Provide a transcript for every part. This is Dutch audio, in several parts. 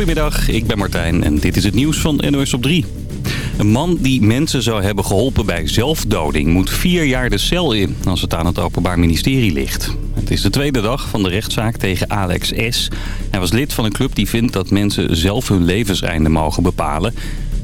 Goedemiddag, ik ben Martijn en dit is het nieuws van NOS op 3. Een man die mensen zou hebben geholpen bij zelfdoding moet vier jaar de cel in als het aan het Openbaar Ministerie ligt. Het is de tweede dag van de rechtszaak tegen Alex S. Hij was lid van een club die vindt dat mensen zelf hun levenseinde mogen bepalen.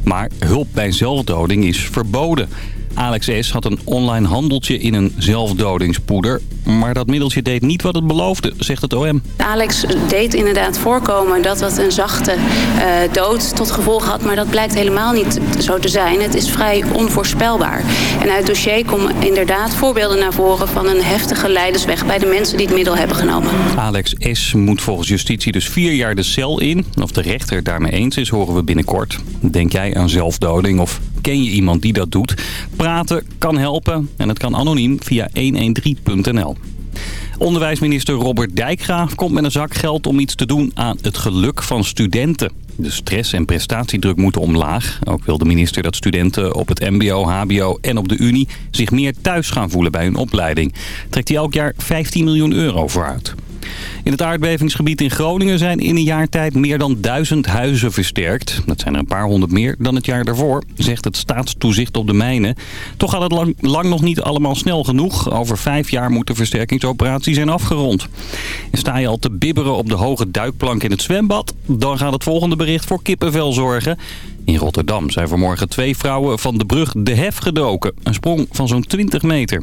Maar hulp bij zelfdoding is verboden. Alex S. had een online handeltje in een zelfdodingspoeder. Maar dat middeltje deed niet wat het beloofde, zegt het OM. Alex deed inderdaad voorkomen dat dat een zachte uh, dood tot gevolg had. Maar dat blijkt helemaal niet zo te zijn. Het is vrij onvoorspelbaar. En uit het dossier komen inderdaad voorbeelden naar voren... van een heftige leidersweg bij de mensen die het middel hebben genomen. Alex S. moet volgens justitie dus vier jaar de cel in. Of de rechter het daarmee eens is, horen we binnenkort. Denk jij aan zelfdoding of ken je iemand die dat doet? Kan helpen en het kan anoniem via 113.nl. Onderwijsminister Robert Dijkgraaf komt met een zak geld om iets te doen aan het geluk van studenten. De stress en prestatiedruk moeten omlaag. Ook wil de minister dat studenten op het mbo, hbo en op de unie zich meer thuis gaan voelen bij hun opleiding. Trekt hij elk jaar 15 miljoen euro vooruit. In het aardbevingsgebied in Groningen zijn in een jaar tijd meer dan duizend huizen versterkt. Dat zijn er een paar honderd meer dan het jaar daarvoor, zegt het staatstoezicht op de mijnen. Toch gaat het lang, nog niet allemaal snel genoeg. Over vijf jaar moet de versterkingsoperatie zijn afgerond. En sta je al te bibberen op de hoge duikplank in het zwembad? Dan gaat het volgende bericht voor kippenvel zorgen. In Rotterdam zijn vanmorgen twee vrouwen van de brug De Hef gedoken. Een sprong van zo'n 20 meter.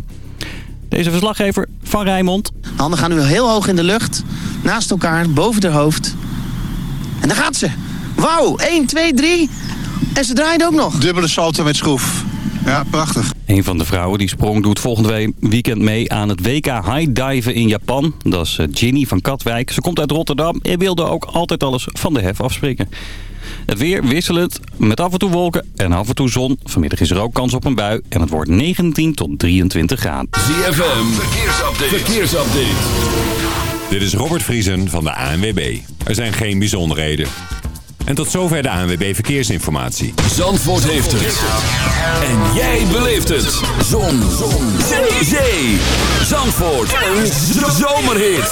Deze verslaggever van Rijnmond. De handen gaan nu heel hoog in de lucht. Naast elkaar, boven de hoofd. En daar gaat ze. Wauw, 1, 2, 3. En ze draait ook nog. Dubbele salto met schroef. Ja, prachtig. Een van de vrouwen die sprong doet volgende weekend mee aan het WK High Diven in Japan. Dat is eh, Ginny van Katwijk. Ze komt uit Rotterdam en wilde ook altijd alles van de hef afspreken. Het weer wisselend met af en toe wolken en af en toe zon. Vanmiddag is er ook kans op een bui en het wordt 19 tot 23 graden. ZFM, verkeersupdate. verkeersupdate. Dit is Robert Vriesen van de ANWB. Er zijn geen bijzonderheden. En tot zover de ANWB Verkeersinformatie. Zandvoort heeft het. En jij beleeft het. Zon. Zon. Zee. Zee. Zandvoort. Een zomerhit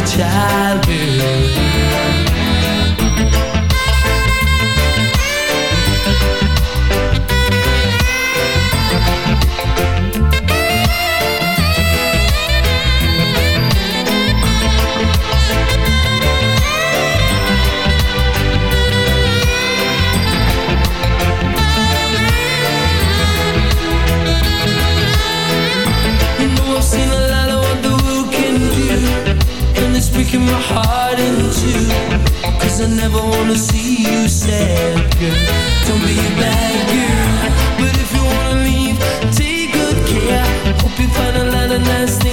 a child do? breaking my heart in two. Cause I never wanna see you sad, girl. Don't be a bad girl. But if you wanna leave, take good care. Hope you find a lot of nice things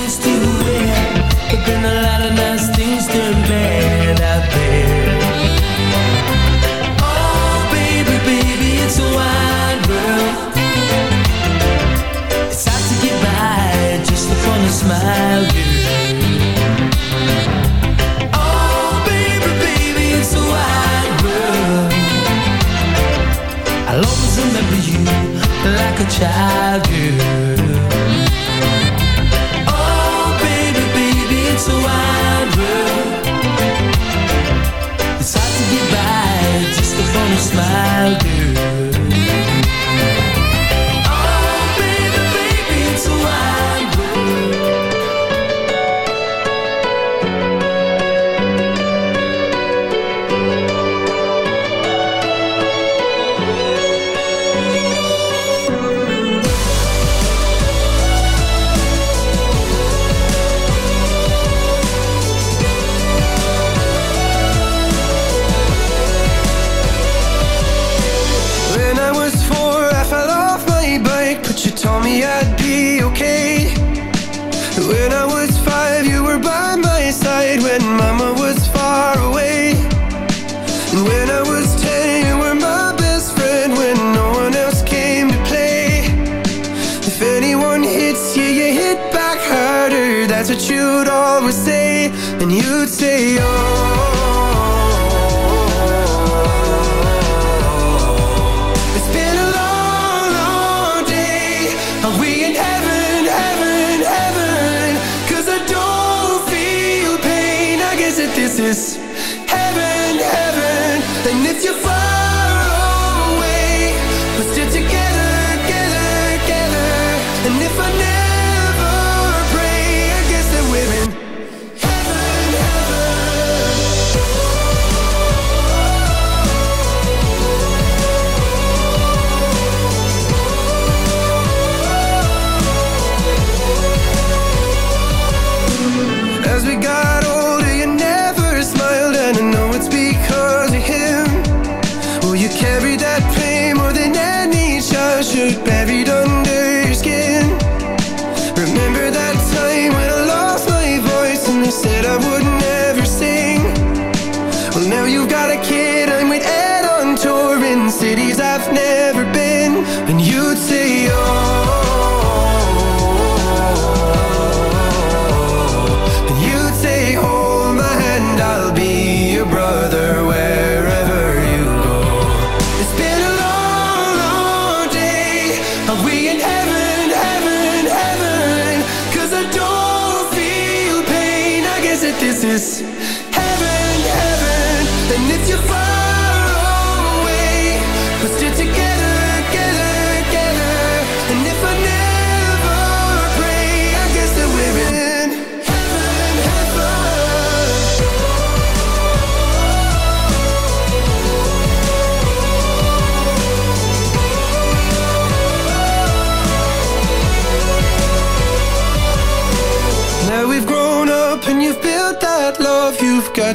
Childhood.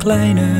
Kleine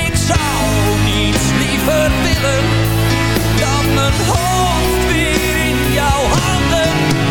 niets liever willen dan mijn hoofd weer in jouw handen.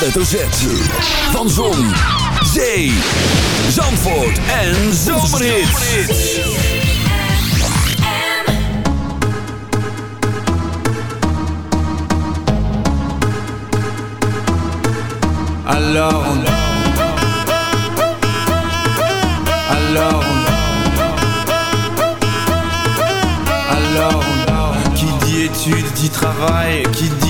hoofdletter Z. Van Zon. Alors. Alors. Alors. Qui dit études dit travail, qui dit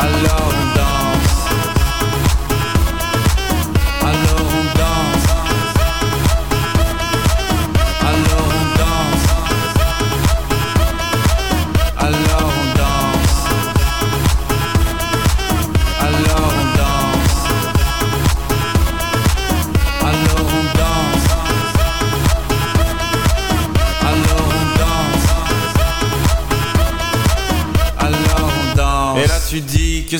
I love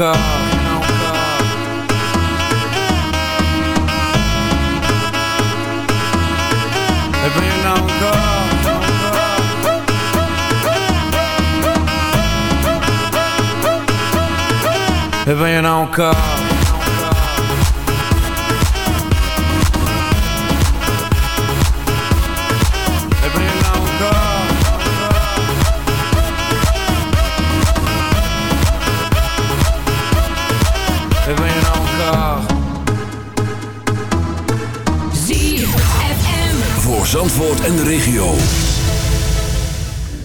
A encore. Eh ben y'en a encore. Eh ben y'en a encore. Regio.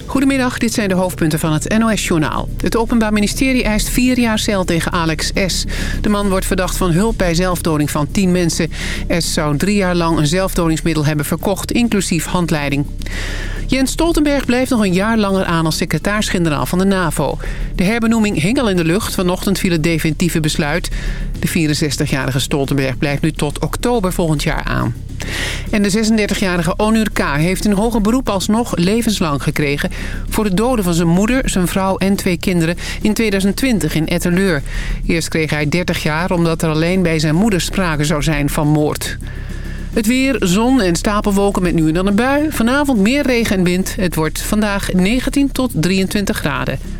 Goedemiddag, dit zijn de hoofdpunten van het NOS-journaal. Het Openbaar Ministerie eist vier jaar cel tegen Alex S. De man wordt verdacht van hulp bij zelfdoding van tien mensen. S zou drie jaar lang een zelfdodingsmiddel hebben verkocht, inclusief handleiding. Jens Stoltenberg blijft nog een jaar langer aan als secretaris-generaal van de NAVO. De herbenoeming hing al in de lucht. Vanochtend viel het definitieve besluit. De 64-jarige Stoltenberg blijft nu tot oktober volgend jaar aan. En de 36-jarige Onur K. heeft in hoger beroep alsnog levenslang gekregen... voor de doden van zijn moeder, zijn vrouw en twee kinderen in 2020 in Etteleur. Eerst kreeg hij 30 jaar omdat er alleen bij zijn moeder sprake zou zijn van moord. Het weer, zon en stapelwolken met nu en dan een bui. Vanavond meer regen en wind. Het wordt vandaag 19 tot 23 graden.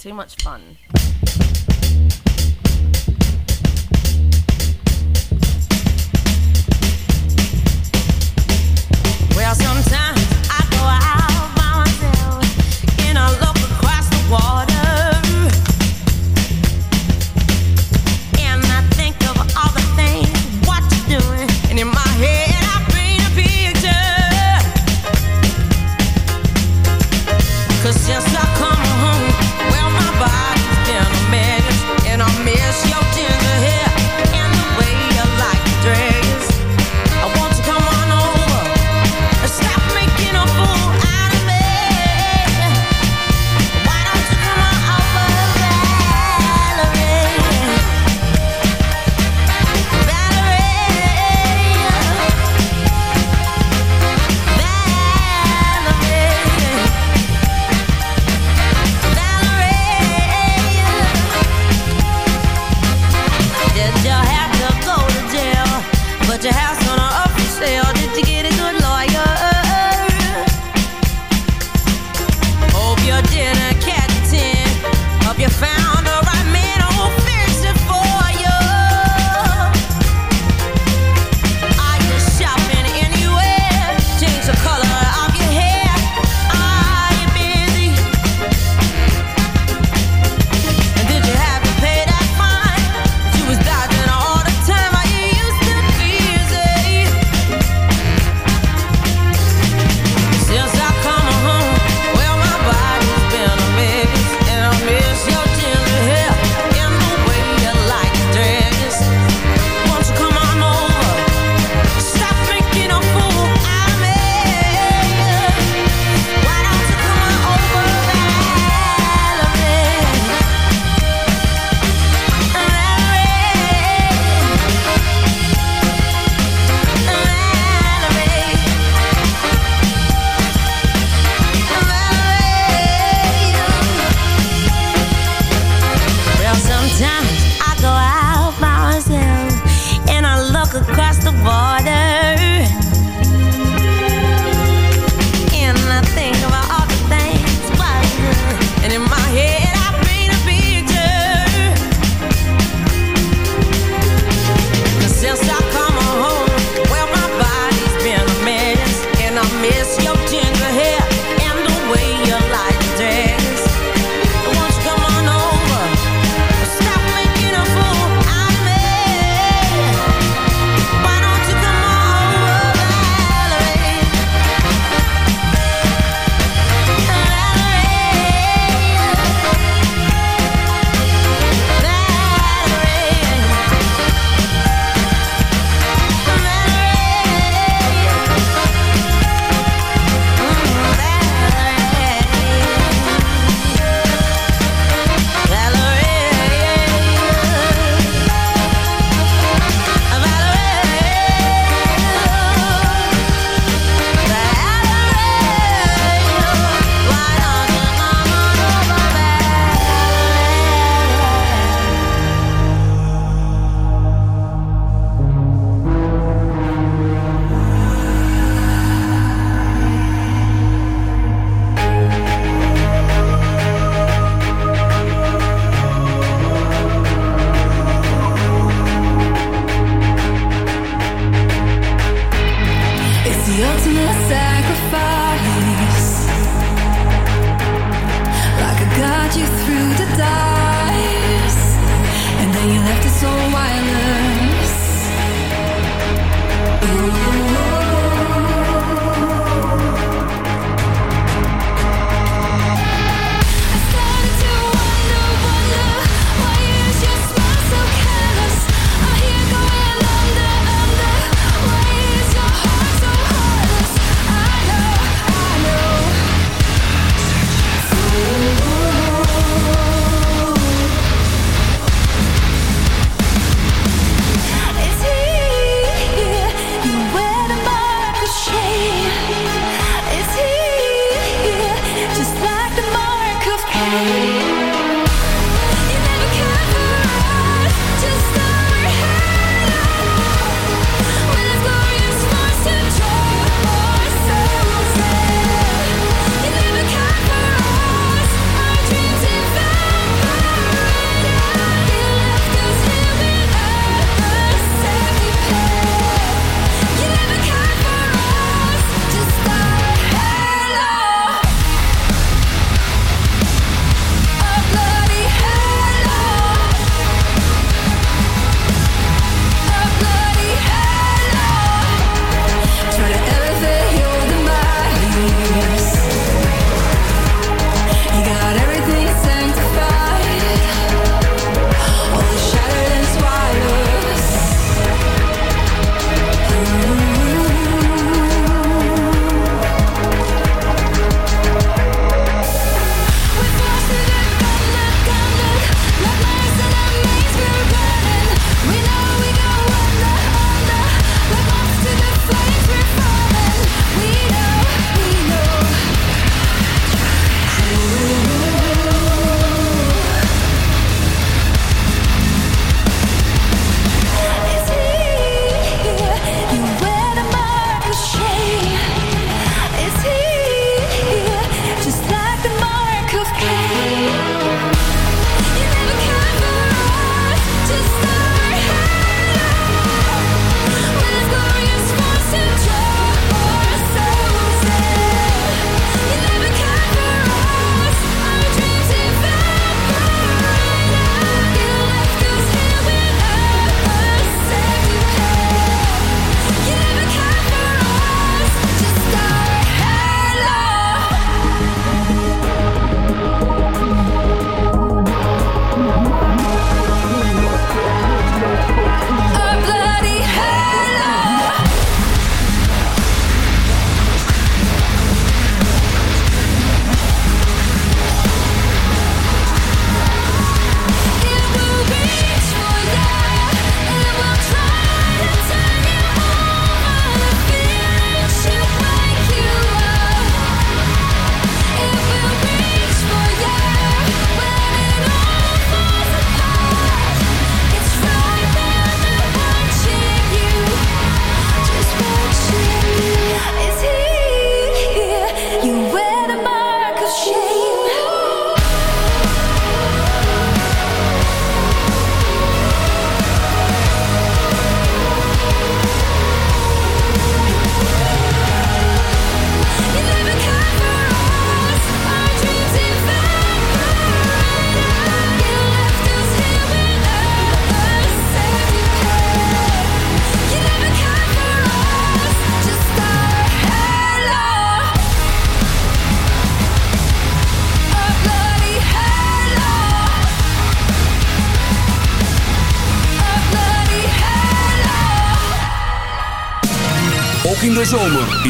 Too much fun.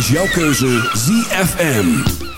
is jouw keuze ZFM.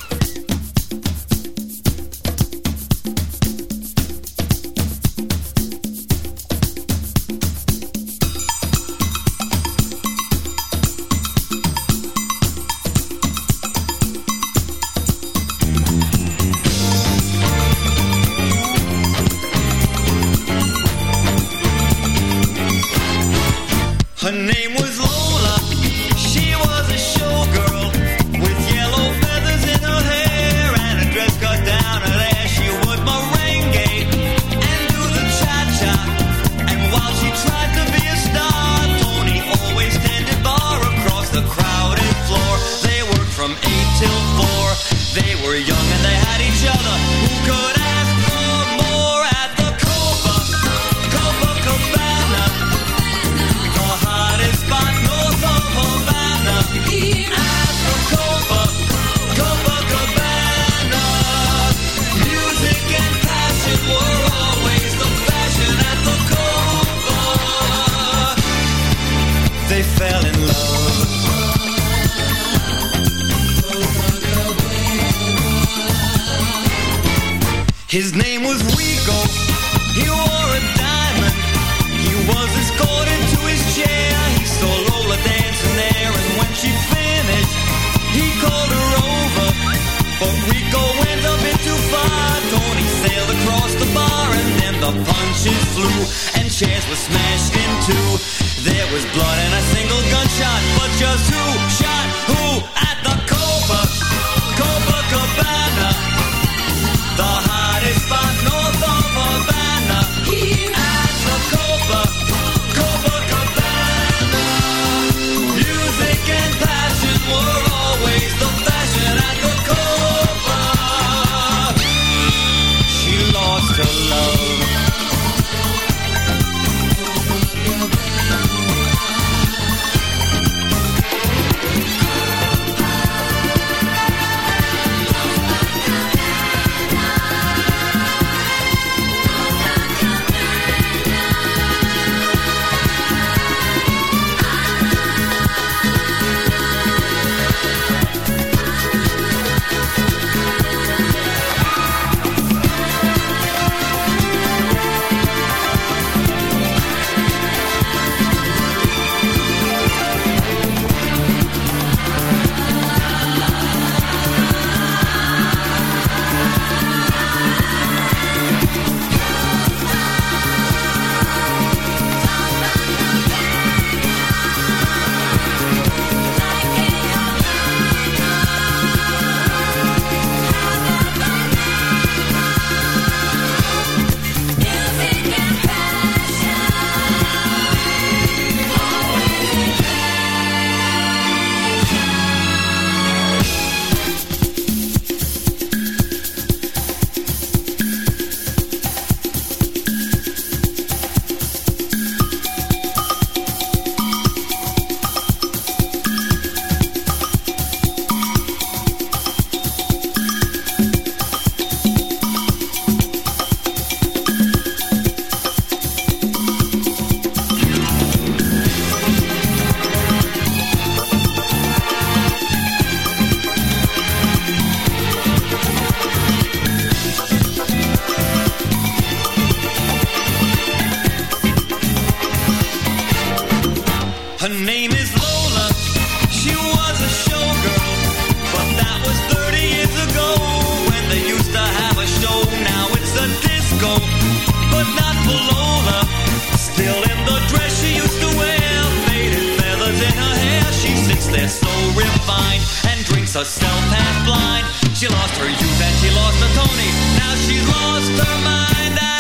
She's a stealth half blind. She lost her youth and she lost the Tony. Now she's lost her mind.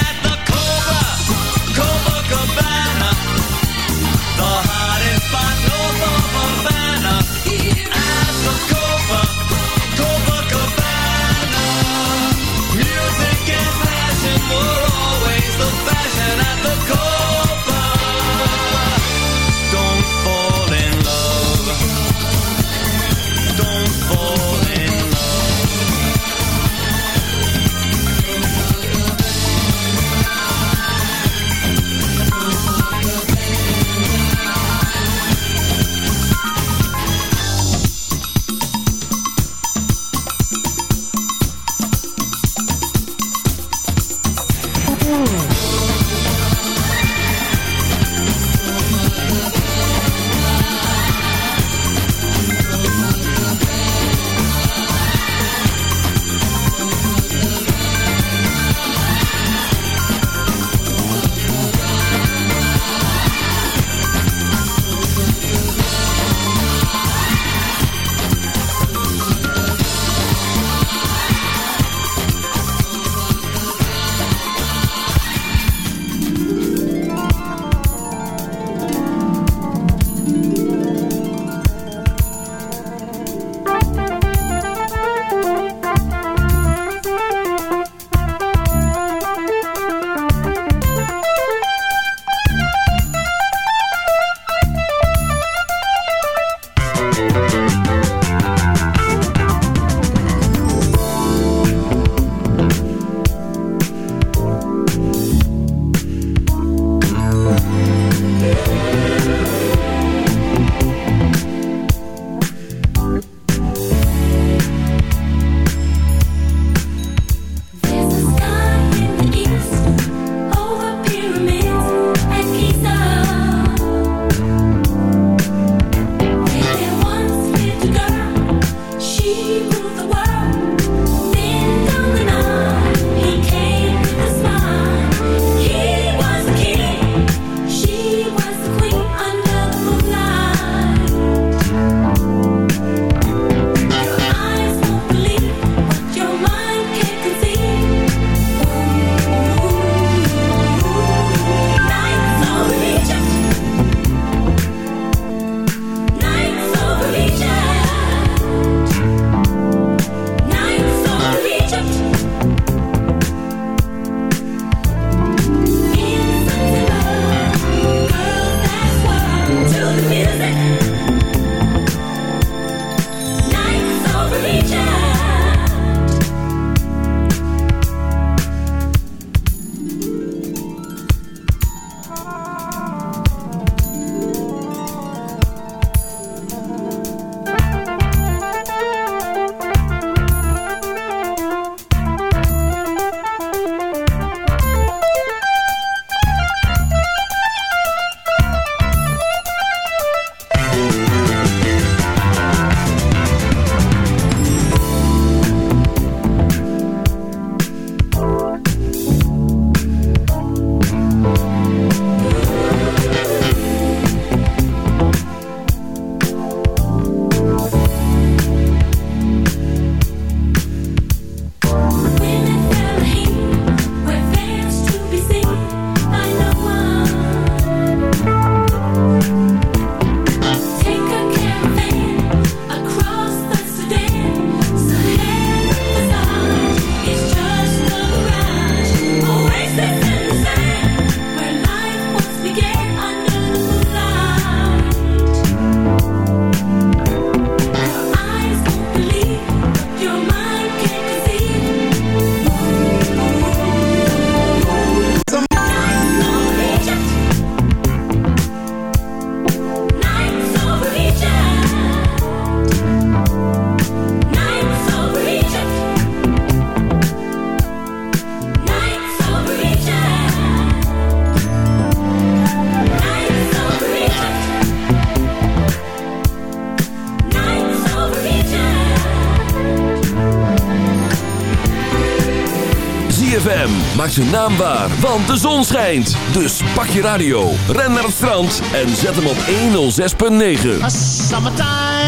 Zijn naam waar, want de zon schijnt. Dus pak je radio, ren naar het strand en zet hem op 106.9.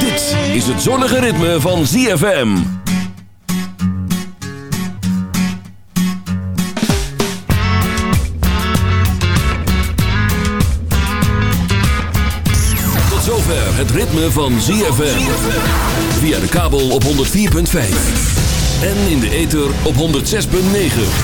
Dit is het zonnige ritme van ZFM. Tot zover het ritme van ZFM. Via de kabel op 104.5. En in de ether op 106.9.